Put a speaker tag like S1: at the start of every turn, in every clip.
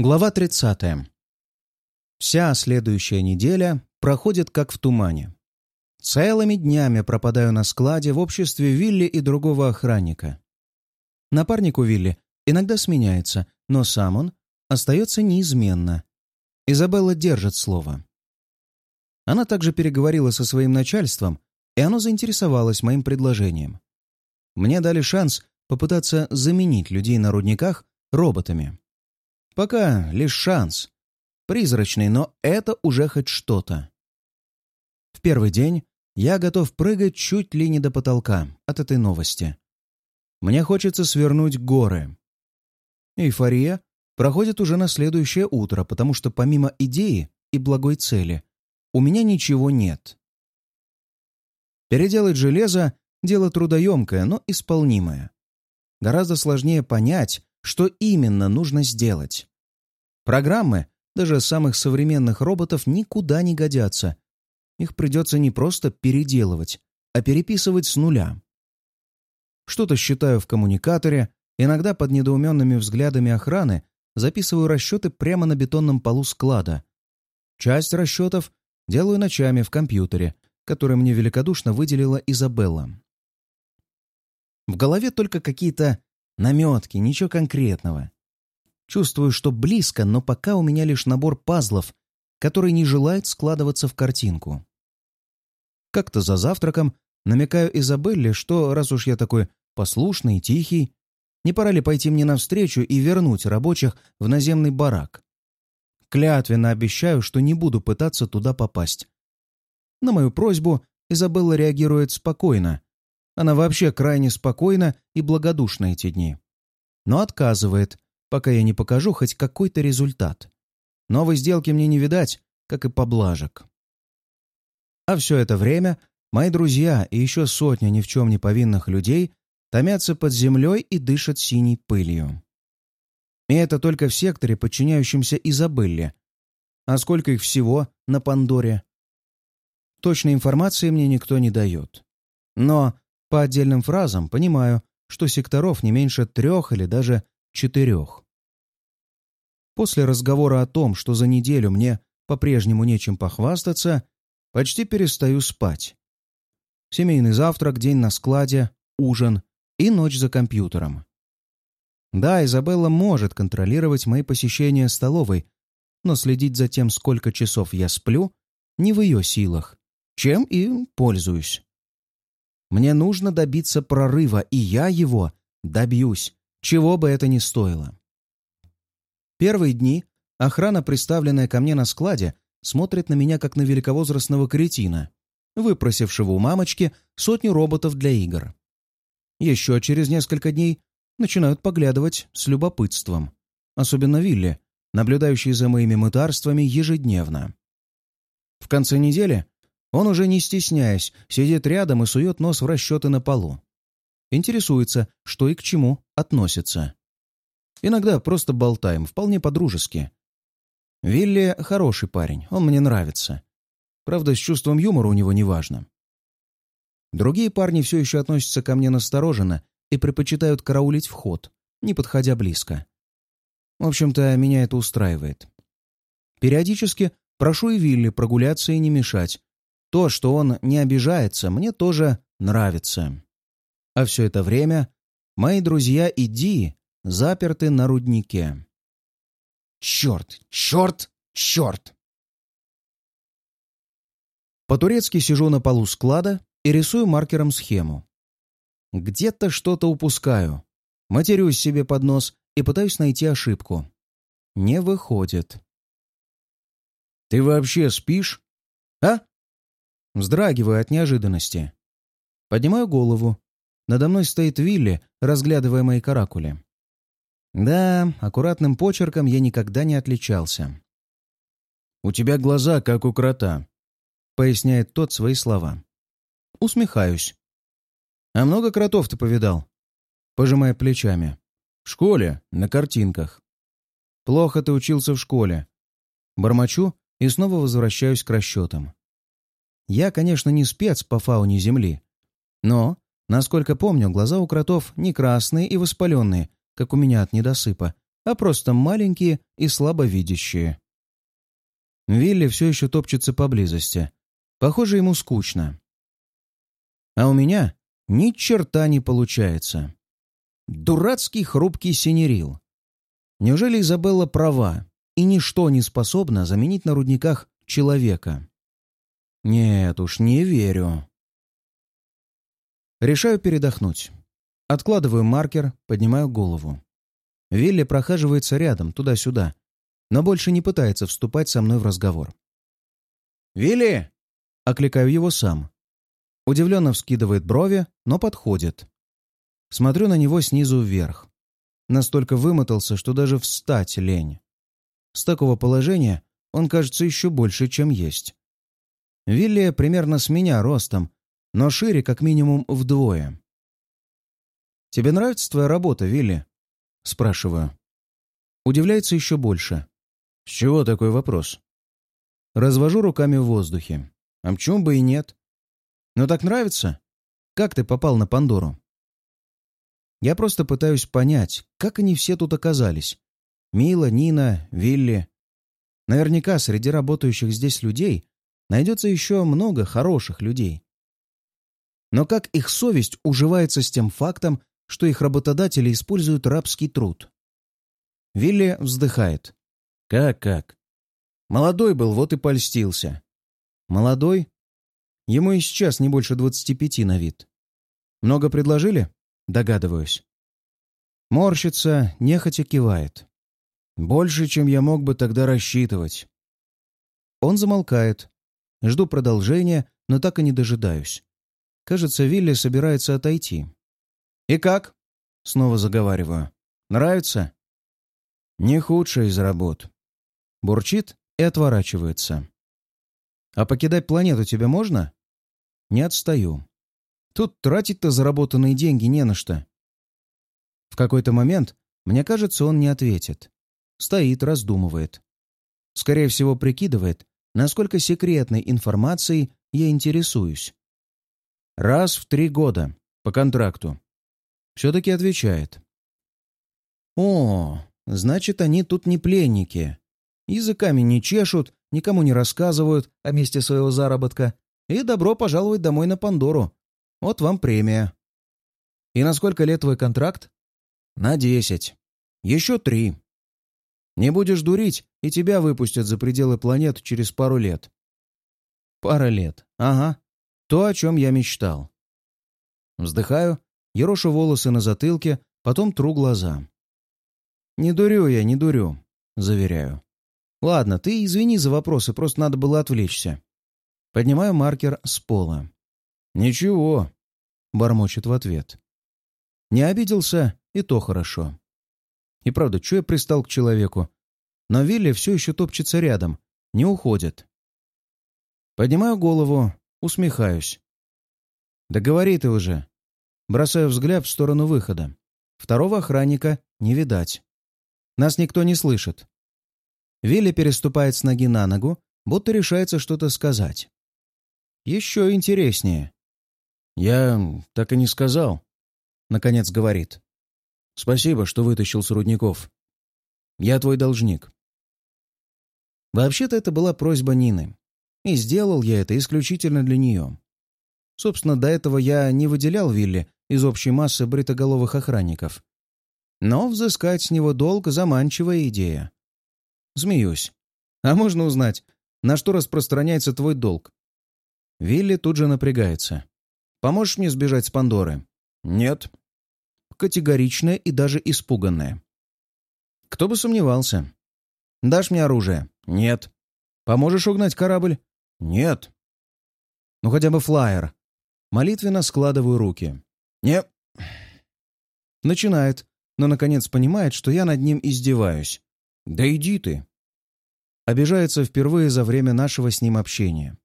S1: Глава 30. Вся следующая неделя проходит как в тумане. Целыми днями пропадаю на складе в обществе Вилли и другого охранника. Напарник у Вилли иногда сменяется, но сам он остается неизменно. Изабелла держит слово. Она также переговорила со своим начальством, и оно заинтересовалось моим предложением. Мне дали шанс попытаться заменить людей на рудниках роботами. Пока лишь шанс. Призрачный, но это уже хоть что-то. В первый день я готов прыгать чуть ли не до потолка от этой новости. Мне хочется свернуть горы. Эйфория проходит уже на следующее утро, потому что помимо идеи и благой цели у меня ничего нет. Переделать железо — дело трудоемкое, но исполнимое. Гораздо сложнее понять, что именно нужно сделать. Программы, даже самых современных роботов, никуда не годятся. Их придется не просто переделывать, а переписывать с нуля. Что-то считаю в коммуникаторе, иногда под недоуменными взглядами охраны записываю расчеты прямо на бетонном полу склада. Часть расчетов делаю ночами в компьютере, который мне великодушно выделила Изабелла. В голове только какие-то наметки, ничего конкретного. Чувствую, что близко, но пока у меня лишь набор пазлов, который не желает складываться в картинку. Как-то за завтраком намекаю Изабелле, что раз уж я такой послушный, тихий, не пора ли пойти мне навстречу и вернуть рабочих в наземный барак? Клятвенно обещаю, что не буду пытаться туда попасть. На мою просьбу Изабелла реагирует спокойно, она вообще крайне спокойна и благодушна эти дни. Но отказывает, пока я не покажу хоть какой-то результат. Новой сделки мне не видать, как и поблажек. А все это время мои друзья и еще сотня ни в чем не повинных людей томятся под землей и дышат синей пылью. И это только в секторе, подчиняющемся Изабелле. А сколько их всего на Пандоре? Точной информации мне никто не дает. Но по отдельным фразам понимаю, что секторов не меньше трех или даже четырех. После разговора о том, что за неделю мне по-прежнему нечем похвастаться, почти перестаю спать. Семейный завтрак, день на складе, ужин и ночь за компьютером. Да, Изабелла может контролировать мои посещения столовой, но следить за тем, сколько часов я сплю, не в ее силах, чем и пользуюсь. Мне нужно добиться прорыва, и я его добьюсь, чего бы это ни стоило. Первые дни охрана, представленная ко мне на складе, смотрит на меня как на великовозрастного кретина, выпросившего у мамочки сотню роботов для игр. Еще через несколько дней начинают поглядывать с любопытством, особенно Вилли, наблюдающий за моими мытарствами ежедневно. В конце недели он уже не стесняясь, сидит рядом и сует нос в расчеты на полу. Интересуется, что и к чему относится. Иногда просто болтаем, вполне по-дружески. Вилли хороший парень, он мне нравится. Правда, с чувством юмора у него неважно. Другие парни все еще относятся ко мне настороженно и предпочитают караулить вход, не подходя близко. В общем-то, меня это устраивает. Периодически прошу и Вилли прогуляться и не мешать, то, что он не обижается, мне тоже нравится. А все это время мои друзья и Ди заперты на руднике. Черт, черт, черт! По-турецки сижу на полу склада и рисую маркером схему. Где-то что-то упускаю. Матерюсь себе под нос и пытаюсь найти ошибку. Не выходит. «Ты вообще спишь?» «А?» Вздрагиваю от неожиданности. Поднимаю голову. Надо мной стоит Вилли, разглядывая мои каракули. Да, аккуратным почерком я никогда не отличался. «У тебя глаза, как у крота», — поясняет тот свои слова. Усмехаюсь. «А много кротов ты повидал?» Пожимая плечами. «В школе, на картинках». «Плохо ты учился в школе». Бормочу и снова возвращаюсь к расчетам. Я, конечно, не спец по фауне Земли, но, насколько помню, глаза у кротов не красные и воспаленные, как у меня от недосыпа, а просто маленькие и слабовидящие. Вилли все еще топчется поблизости. Похоже, ему скучно. А у меня ни черта не получается. Дурацкий хрупкий синерил. Неужели Изабелла права, и ничто не способно заменить на рудниках человека? Нет уж, не верю. Решаю передохнуть. Откладываю маркер, поднимаю голову. Вилли прохаживается рядом, туда-сюда, но больше не пытается вступать со мной в разговор. «Вилли!» — окликаю его сам. Удивленно вскидывает брови, но подходит. Смотрю на него снизу вверх. Настолько вымотался, что даже встать лень. С такого положения он кажется еще больше, чем есть. Вилли примерно с меня ростом, но шире как минимум вдвое. «Тебе нравится твоя работа, Вилли?» — спрашиваю. Удивляется еще больше. «С чего такой вопрос?» Развожу руками в воздухе. А почему бы и нет? «Ну так нравится? Как ты попал на Пандору?» Я просто пытаюсь понять, как они все тут оказались. Мила, Нина, Вилли. Наверняка среди работающих здесь людей найдется еще много хороших людей. Но как их совесть уживается с тем фактом, что их работодатели используют рабский труд? Вилли вздыхает. Как-как? Молодой был, вот и польстился. Молодой? Ему и сейчас не больше двадцати пяти на вид. Много предложили? Догадываюсь. Морщится, нехотя кивает. Больше, чем я мог бы тогда рассчитывать. Он замолкает. Жду продолжения, но так и не дожидаюсь. Кажется, Вилли собирается отойти. «И как?» — снова заговариваю. «Нравится?» «Не худшая из работ». Бурчит и отворачивается. «А покидать планету тебе можно?» «Не отстаю. Тут тратить-то заработанные деньги не на что». В какой-то момент, мне кажется, он не ответит. Стоит, раздумывает. Скорее всего, прикидывает, насколько секретной информацией я интересуюсь. Раз в три года. По контракту. Все-таки отвечает. О, значит, они тут не пленники. Языками не чешут, никому не рассказывают о месте своего заработка. И добро пожаловать домой на Пандору. Вот вам премия. И на сколько лет твой контракт? На десять. Еще три. Не будешь дурить, и тебя выпустят за пределы планет через пару лет. Пара лет. Ага. То, о чем я мечтал. Вздыхаю, ерошу волосы на затылке, потом тру глаза. «Не дурю я, не дурю», — заверяю. «Ладно, ты извини за вопросы, просто надо было отвлечься». Поднимаю маркер с пола. «Ничего», — бормочет в ответ. Не обиделся, и то хорошо. И правда, что я пристал к человеку? Но Вилли все еще топчется рядом, не уходит. Поднимаю голову, Усмехаюсь. «Да говори ты уже!» Бросаю взгляд в сторону выхода. Второго охранника не видать. Нас никто не слышит. Вилли переступает с ноги на ногу, будто решается что-то сказать. Еще интереснее. «Я так и не сказал», — наконец говорит. «Спасибо, что вытащил с рудников. Я твой должник». Вообще-то это была просьба Нины. И сделал я это исключительно для нее. Собственно, до этого я не выделял Вилли из общей массы бритоголовых охранников. Но взыскать с него долг — заманчивая идея. Змеюсь. А можно узнать, на что распространяется твой долг? Вилли тут же напрягается. Поможешь мне сбежать с Пандоры? Нет. Категоричная и даже испуганная. Кто бы сомневался. Дашь мне оружие? Нет. Поможешь угнать корабль? «Нет». «Ну хотя бы флаер». Молитвенно складываю руки. «Нет». Начинает, но наконец понимает, что я над ним издеваюсь. «Да иди ты». Обижается впервые за время нашего с ним общения.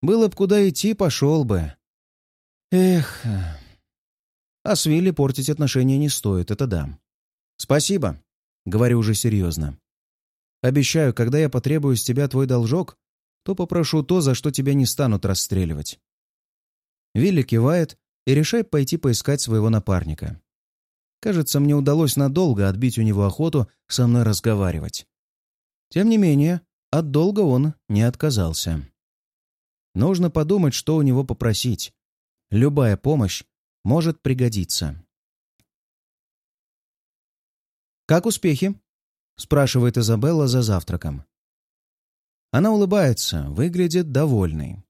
S1: Было б куда идти, пошел бы. Эх. А с Вилли портить отношения не стоит, это да. Спасибо, говорю уже серьезно. Обещаю, когда я потребую с тебя твой должок, то попрошу то, за что тебя не станут расстреливать». Вилли кивает и решает пойти поискать своего напарника. Кажется, мне удалось надолго отбить у него охоту со мной разговаривать. Тем не менее, от долга он не отказался. Нужно подумать, что у него попросить. Любая помощь может пригодиться. «Как успехи?» — спрашивает Изабелла за завтраком. Она улыбается, выглядит довольной.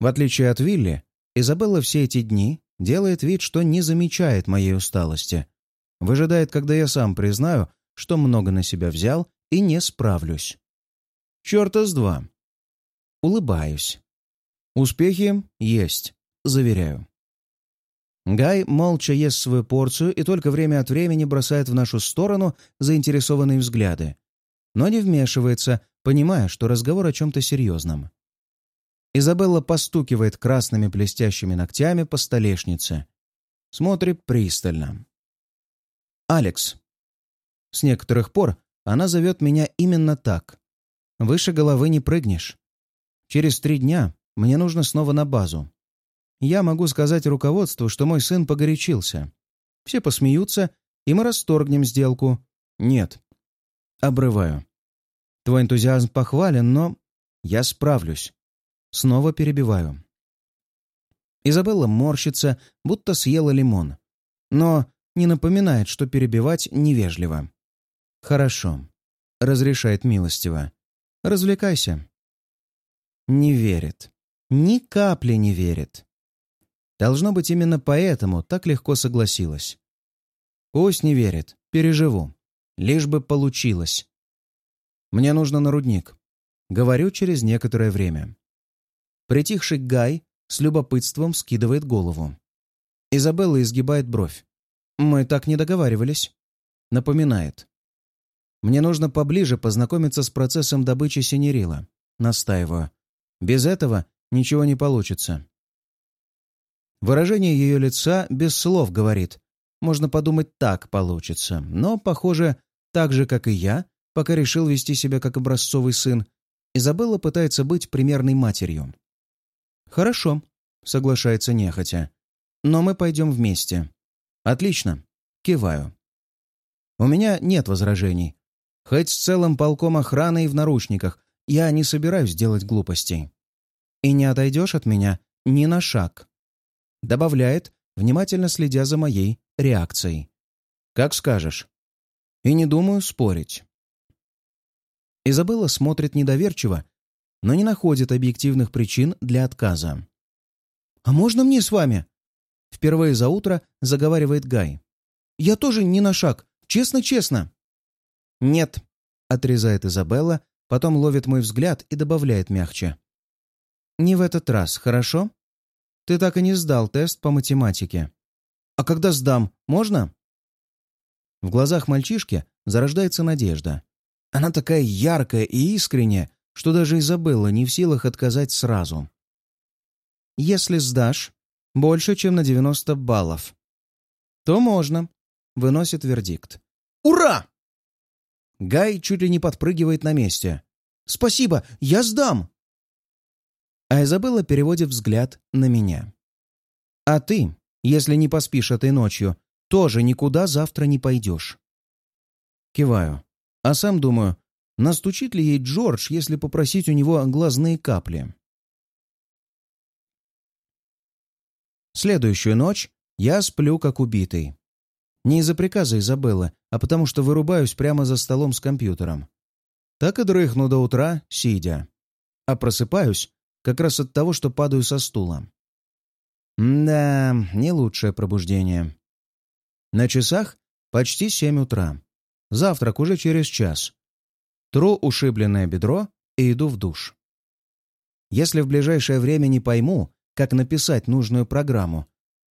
S1: В отличие от Вилли, Изабелла все эти дни делает вид, что не замечает моей усталости. Выжидает, когда я сам признаю, что много на себя взял и не справлюсь. Черта с два. Улыбаюсь. Успехи есть, заверяю. Гай молча ест свою порцию и только время от времени бросает в нашу сторону заинтересованные взгляды, но не вмешивается, понимая, что разговор о чем-то серьезном. Изабелла постукивает красными блестящими ногтями по столешнице. Смотрит пристально. «Алекс». С некоторых пор она зовет меня именно так. Выше головы не прыгнешь. Через три дня мне нужно снова на базу. Я могу сказать руководству, что мой сын погорячился. Все посмеются, и мы расторгнем сделку. Нет. Обрываю. Твой энтузиазм похвален, но я справлюсь. Снова перебиваю. Изабелла морщится, будто съела лимон. Но не напоминает, что перебивать невежливо. «Хорошо», — разрешает милостиво. «Развлекайся». Не верит. Ни капли не верит. Должно быть, именно поэтому так легко согласилась. Пусть не верит, переживу. Лишь бы получилось. Мне нужно на рудник. Говорю через некоторое время. Притихший Гай с любопытством скидывает голову. Изабелла изгибает бровь. «Мы так не договаривались». Напоминает. «Мне нужно поближе познакомиться с процессом добычи синерила». Настаиваю. «Без этого ничего не получится». Выражение ее лица без слов говорит. Можно подумать, так получится. Но, похоже, так же, как и я, пока решил вести себя как образцовый сын, Изабелла пытается быть примерной матерью. «Хорошо», — соглашается нехотя. «Но мы пойдем вместе». «Отлично», — киваю. У меня нет возражений. Хоть с целым полком охраны и в наручниках, я не собираюсь делать глупостей. И не отойдешь от меня ни на шаг. Добавляет, внимательно следя за моей реакцией. «Как скажешь». И не думаю спорить. Изабелла смотрит недоверчиво но не находит объективных причин для отказа. «А можно мне с вами?» Впервые за утро заговаривает Гай. «Я тоже не на шаг. Честно-честно». «Нет», — отрезает Изабелла, потом ловит мой взгляд и добавляет мягче. «Не в этот раз, хорошо? Ты так и не сдал тест по математике. А когда сдам, можно?» В глазах мальчишки зарождается надежда. Она такая яркая и искренняя, что даже Изабелла не в силах отказать сразу. «Если сдашь больше, чем на 90 баллов, то можно», — выносит вердикт. «Ура!» Гай чуть ли не подпрыгивает на месте. «Спасибо, я сдам!» А Изабелла переводит взгляд на меня. «А ты, если не поспишь этой ночью, тоже никуда завтра не пойдешь». Киваю. А сам думаю, Настучит ли ей Джордж, если попросить у него глазные капли? Следующую ночь я сплю как убитый. Не из-за приказа Изабеллы, а потому что вырубаюсь прямо за столом с компьютером. Так и дрыхну до утра, сидя. А просыпаюсь как раз от того, что падаю со стула. да, не лучшее пробуждение. На часах почти семь утра. Завтрак уже через час. Тру ушибленное бедро и иду в душ. Если в ближайшее время не пойму, как написать нужную программу,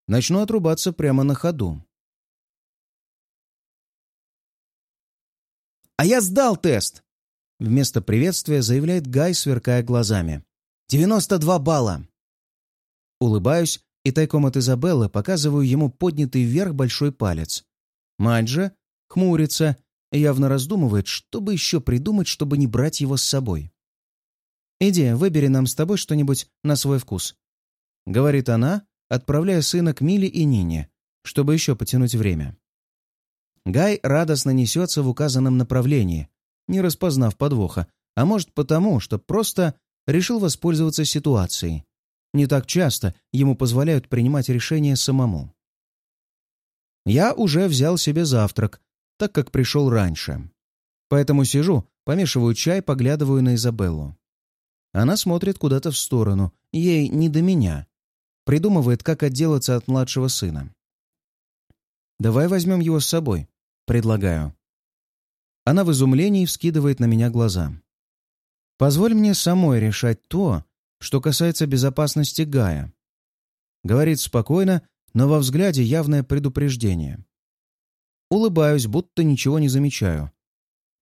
S1: начну отрубаться прямо на ходу. «А я сдал тест!» Вместо приветствия заявляет Гай, сверкая глазами. «92 балла!» Улыбаюсь и тайком от Изабеллы показываю ему поднятый вверх большой палец. Мать же хмурится Явно раздумывает, что бы еще придумать, чтобы не брать его с собой. «Иди, выбери нам с тобой что-нибудь на свой вкус», — говорит она, отправляя сына к Миле и Нине, чтобы еще потянуть время. Гай радостно несется в указанном направлении, не распознав подвоха, а может потому, что просто решил воспользоваться ситуацией. Не так часто ему позволяют принимать решения самому. Я уже взял себе завтрак, так как пришел раньше. Поэтому сижу, помешиваю чай, поглядываю на Изабеллу. Она смотрит куда-то в сторону, ей не до меня. Придумывает, как отделаться от младшего сына. «Давай возьмем его с собой», — предлагаю. Она в изумлении вскидывает на меня глаза. «Позволь мне самой решать то, что касается безопасности Гая». Говорит спокойно, но во взгляде явное предупреждение. Улыбаюсь, будто ничего не замечаю.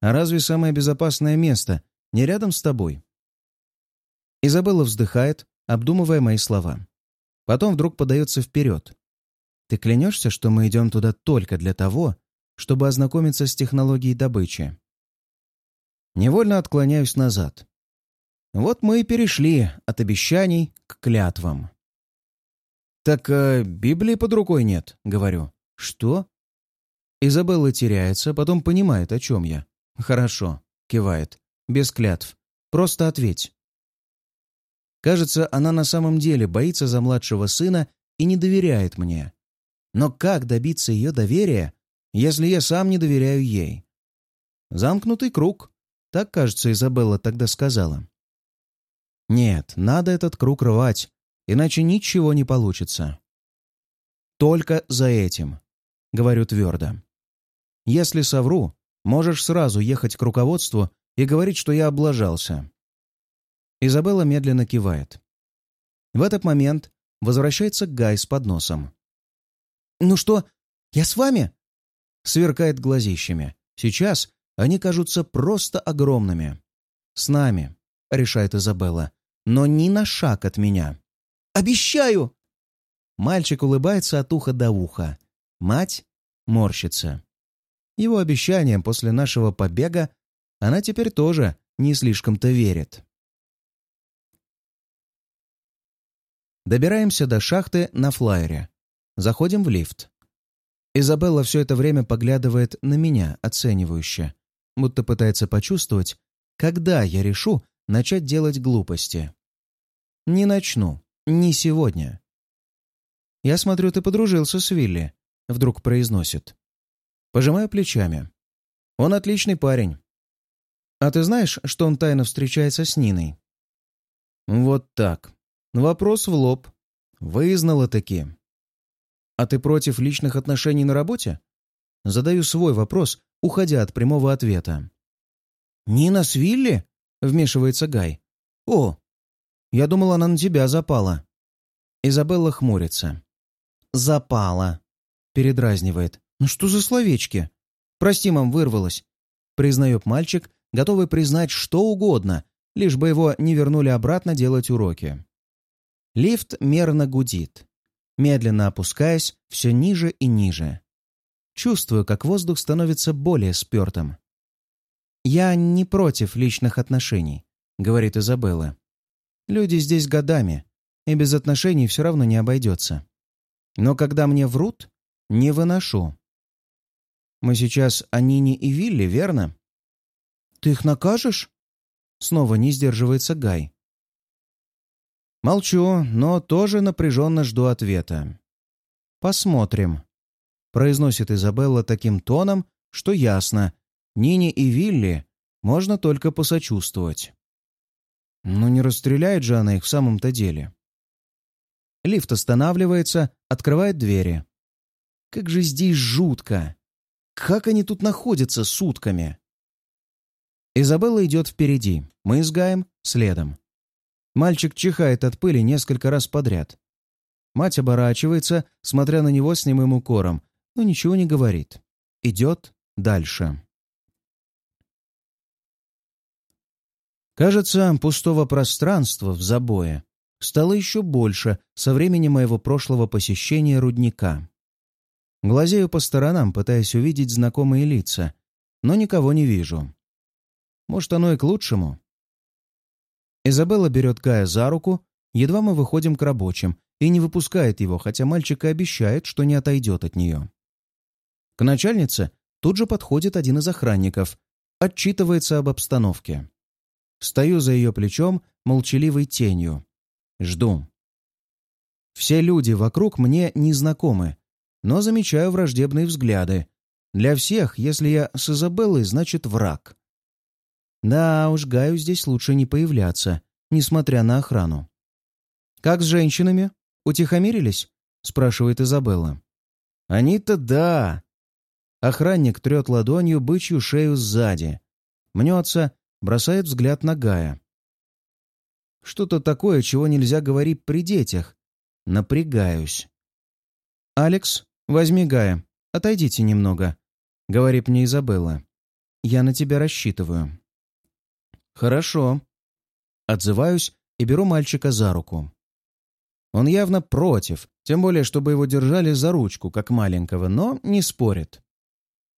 S1: А разве самое безопасное место не рядом с тобой? Изабелла вздыхает, обдумывая мои слова. Потом вдруг подается вперед. Ты клянешься, что мы идем туда только для того, чтобы ознакомиться с технологией добычи? Невольно отклоняюсь назад. Вот мы и перешли от обещаний к клятвам. «Так э, Библии под рукой нет», — говорю. «Что?» Изабелла теряется, потом понимает, о чем я. «Хорошо», — кивает. «Без клятв. Просто ответь». Кажется, она на самом деле боится за младшего сына и не доверяет мне. Но как добиться ее доверия, если я сам не доверяю ей? Замкнутый круг. Так, кажется, Изабелла тогда сказала. Нет, надо этот круг рвать, иначе ничего не получится. Только за этим, говорю твердо. Если совру, можешь сразу ехать к руководству и говорить, что я облажался. Изабелла медленно кивает. В этот момент возвращается Гай с подносом. «Ну что, я с вами?» Сверкает глазищами. Сейчас они кажутся просто огромными. «С нами», — решает Изабелла, — «но ни на шаг от меня». «Обещаю!» Мальчик улыбается от уха до уха. Мать морщится. Его обещаниям после нашего побега она теперь тоже не слишком-то верит. Добираемся до шахты на флайере. Заходим в лифт. Изабелла все это время поглядывает на меня, оценивающе, будто пытается почувствовать, когда я решу начать делать глупости. Не начну. Не сегодня. «Я смотрю, ты подружился с Вилли», — вдруг произносит. Пожимаю плечами. «Он отличный парень. А ты знаешь, что он тайно встречается с Ниной?» «Вот так. Вопрос в лоб. Вызнала таки. А ты против личных отношений на работе? Задаю свой вопрос, уходя от прямого ответа. «Нина с Вилли?» — вмешивается Гай. «О, я думал, она на тебя запала». Изабелла хмурится. «Запала», — передразнивает. «Ну что за словечки?» «Прости, мам, вырвалась», — признает мальчик, готовый признать что угодно, лишь бы его не вернули обратно делать уроки. Лифт мерно гудит, медленно опускаясь все ниже и ниже. Чувствую, как воздух становится более спертым. «Я не против личных отношений», — говорит Изабелла. «Люди здесь годами, и без отношений все равно не обойдется. Но когда мне врут, не выношу. Мы сейчас о Нине и Вилли, верно?» «Ты их накажешь?» Снова не сдерживается Гай. Молчу, но тоже напряженно жду ответа. «Посмотрим», — произносит Изабелла таким тоном, что ясно, Нине и Вилли можно только посочувствовать. Но не расстреляет же она их в самом-то деле. Лифт останавливается, открывает двери. Как же здесь жутко! Как они тут находятся сутками? Изабелла идет впереди, мы с Гаем следом. Мальчик чихает от пыли несколько раз подряд. Мать оборачивается, смотря на него с немым укором, но ничего не говорит. Идет дальше. Кажется, пустого пространства в забое стало еще больше со времени моего прошлого посещения рудника. Глазею по сторонам, пытаясь увидеть знакомые лица, но никого не вижу. Может, оно и к лучшему. Изабелла берет Кая за руку, едва мы выходим к рабочим, и не выпускает его, хотя мальчик и обещает, что не отойдет от нее. К начальнице Тут же подходит один из охранников, отчитывается об обстановке. Стою за ее плечом молчаливой тенью. Жду. Все люди вокруг мне незнакомы, но замечаю враждебные взгляды. Для всех, если я с Изабеллой, значит враг. Да уж, Гаю здесь лучше не появляться, несмотря на охрану. «Как с женщинами? Утихомирились?» — спрашивает Изабелла. «Они-то да!» Охранник трет ладонью бычью шею сзади. Мнется, бросает взгляд на Гая. Что-то такое, чего нельзя говорить при детях. Напрягаюсь. «Алекс, возьми Гая. Отойдите немного», — говорит мне Изабелла. «Я на тебя рассчитываю». «Хорошо». Отзываюсь и беру мальчика за руку. Он явно против, тем более, чтобы его держали за ручку, как маленького, но не спорит.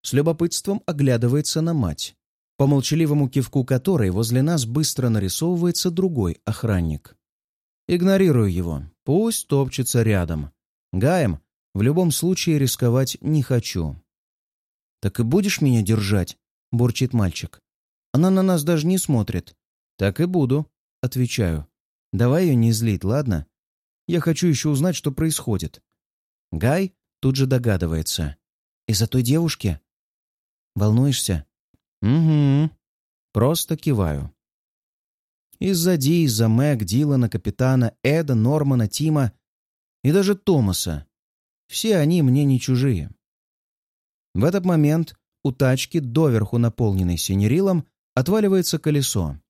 S1: С любопытством оглядывается на мать, по молчаливому кивку которой возле нас быстро нарисовывается другой охранник. Игнорирую его, пусть топчется рядом. Гаем в любом случае рисковать не хочу. «Так и будешь меня держать?» — бурчит мальчик. «Она на нас даже не смотрит». «Так и буду», — отвечаю. «Давай ее не злить, ладно? Я хочу еще узнать, что происходит». Гай тут же догадывается. «Из-за той девушки?» «Волнуешься?» «Угу». Просто киваю. Из-за Ди, из-за Мэг, Дилана, Капитана, Эда, Нормана, Тима и даже Томаса. Все они мне не чужие. В этот момент у тачки, доверху наполненной синерилом, отваливается колесо,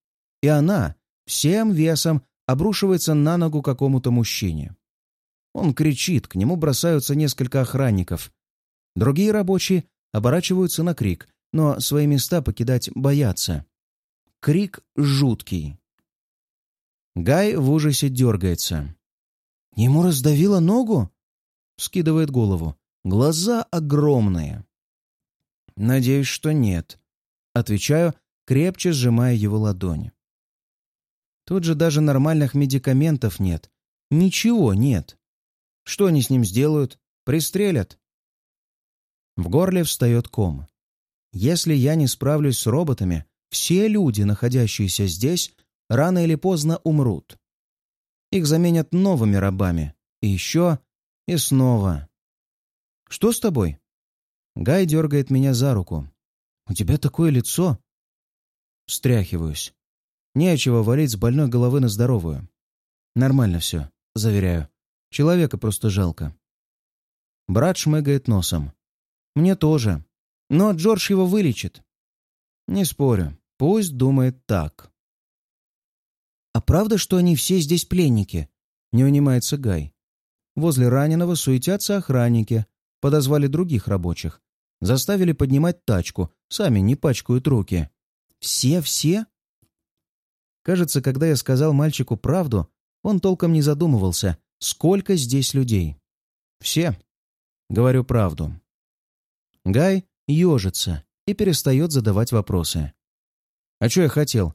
S1: и она всем весом обрушивается на ногу какому-то мужчине. Он кричит, к нему бросаются несколько охранников. Другие рабочие оборачиваются на крик, но свои места покидать боятся. Крик жуткий. Гай в ужасе дергается. «Ему раздавило ногу?» Скидывает голову. Глаза огромные. «Надеюсь, что нет». Отвечаю, крепче сжимая его ладонь. Тут же даже нормальных медикаментов нет. Ничего нет. Что они с ним сделают? Пристрелят? В горле встает ком. Если я не справлюсь с роботами, все люди, находящиеся здесь, рано или поздно умрут. Их заменят новыми рабами. И еще, и снова. «Что с тобой?» Гай дергает меня за руку. «У тебя такое лицо!» Встряхиваюсь. Нечего валить с больной головы на здоровую. Нормально все, заверяю. Человека просто жалко. Брат шмыгает носом. Мне тоже. Но Джордж его вылечит. Не спорю. Пусть думает так. «А правда, что они все здесь пленники?» Не унимается Гай. Возле раненого суетятся охранники. Подозвали других рабочих. Заставили поднимать тачку. Сами не пачкают руки. «Все-все?» Кажется, когда я сказал мальчику правду, он толком не задумывался, сколько здесь людей. «Все», — говорю правду. Гай ежится и перестает задавать вопросы. «А что я хотел?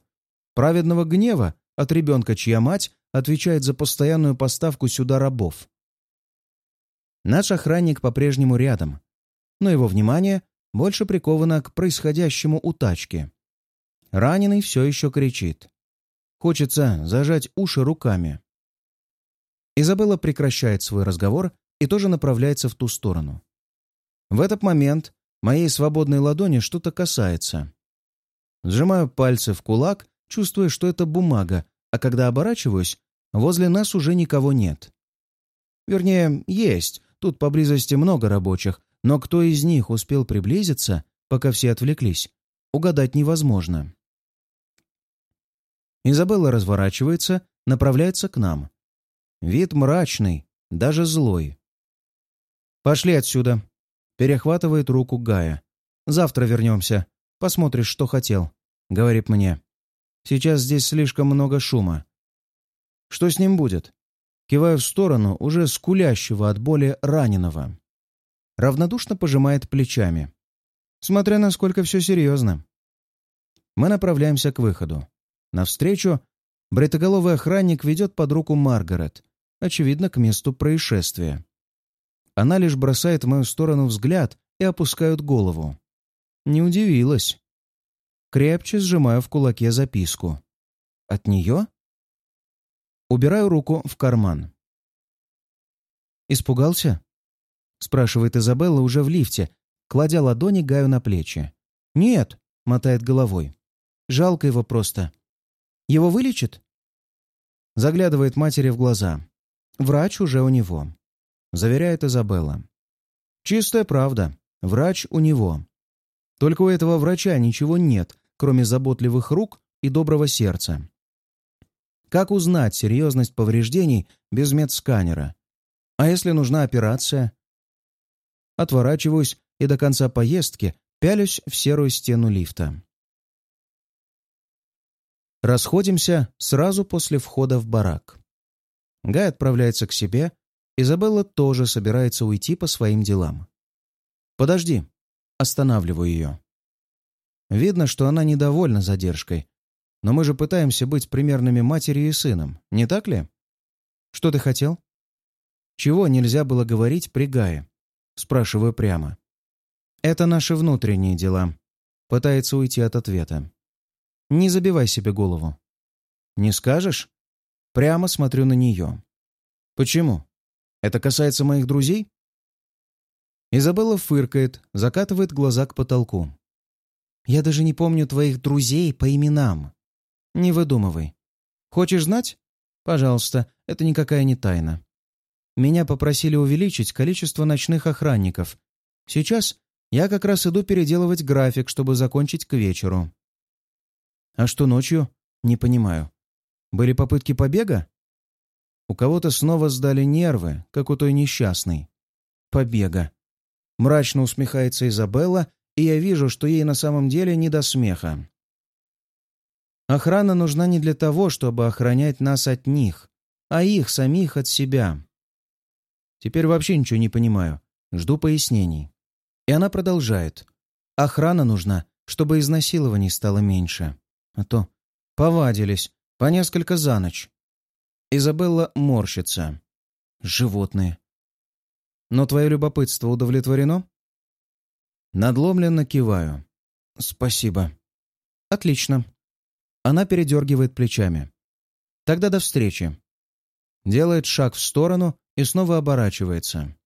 S1: Праведного гнева от ребенка, чья мать отвечает за постоянную поставку сюда рабов?» Наш охранник по-прежнему рядом, но его внимание больше приковано к происходящему у тачки. Раненый все еще кричит. Хочется зажать уши руками. Изабелла прекращает свой разговор и тоже направляется в ту сторону. В этот момент моей свободной ладони что-то касается. Сжимаю пальцы в кулак, чувствуя, что это бумага, а когда оборачиваюсь, возле нас уже никого нет. Вернее, есть, тут поблизости много рабочих, но кто из них успел приблизиться, пока все отвлеклись, угадать невозможно. Изабелла разворачивается, направляется к нам. Вид мрачный, даже злой. «Пошли отсюда!» Перехватывает руку Гая. «Завтра вернемся. Посмотришь, что хотел», — говорит мне. «Сейчас здесь слишком много шума». «Что с ним будет?» Киваю в сторону уже скулящего от боли раненого. Равнодушно пожимает плечами. Смотря насколько все серьезно. Мы направляемся к выходу. Навстречу бритоголовый охранник ведет под руку Маргарет, очевидно, к месту происшествия. Она лишь бросает в мою сторону взгляд и опускает голову. Не удивилась. Крепче сжимаю в кулаке записку. От нее? Убираю руку в карман. «Испугался?» — спрашивает Изабелла уже в лифте, кладя ладони Гаю на плечи. «Нет», — мотает головой. «Жалко его просто. Его вылечат?» Заглядывает матери в глаза. Врач уже у него. Заверяет Изабелла. Чистая правда. Врач у него. Только у этого врача ничего нет, кроме заботливых рук и доброго сердца. Как узнать серьезность повреждений без медсканера? А если нужна операция? Отворачиваюсь и до конца поездки пялюсь в серую стену лифта. Расходимся сразу после входа в барак. Гай отправляется к себе, Изабелла тоже собирается уйти по своим делам. «Подожди», — останавливаю ее. Видно, что она недовольна задержкой, но мы же пытаемся быть примерными матерью и сыном, не так ли? Что ты хотел? Чего нельзя было говорить при Гае? Спрашиваю прямо. Это наши внутренние дела. Пытается уйти от ответа. Не забивай себе голову. Не скажешь? Прямо смотрю на нее. Почему? Это касается моих друзей? Изабелла фыркает, закатывает глаза к потолку. Я даже не помню твоих друзей по именам. Не выдумывай. Хочешь знать? Пожалуйста, это никакая не тайна. Меня попросили увеличить количество ночных охранников. Сейчас я как раз иду переделывать график, чтобы закончить к вечеру. А что ночью? Не понимаю. Были попытки побега? У кого-то снова сдали нервы, как у той несчастной. Побега. Мрачно усмехается Изабелла, и я вижу, что ей на самом деле не до смеха. Охрана нужна не для того, чтобы охранять нас от них, а их самих от себя. Теперь вообще ничего не понимаю. Жду пояснений. И она продолжает. Охрана нужна, чтобы изнасилований стало меньше. А то повадились, по несколько за ночь. Изабелла морщится. Животные. Но твое любопытство удовлетворено? Надломленно киваю. Спасибо. Отлично. Она передергивает плечами. Тогда до встречи. Делает шаг в сторону и снова оборачивается.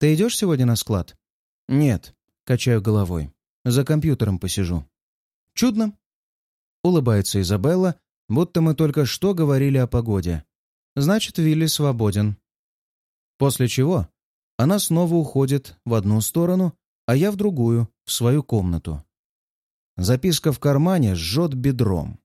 S1: Ты идешь сегодня на склад? Нет. Качаю головой. За компьютером посижу. Чудно. Улыбается Изабелла, будто мы только что говорили о погоде. Значит, Вилли свободен. После чего она снова уходит в одну сторону, а я в другую, в свою комнату. Записка в кармане жжет бедром.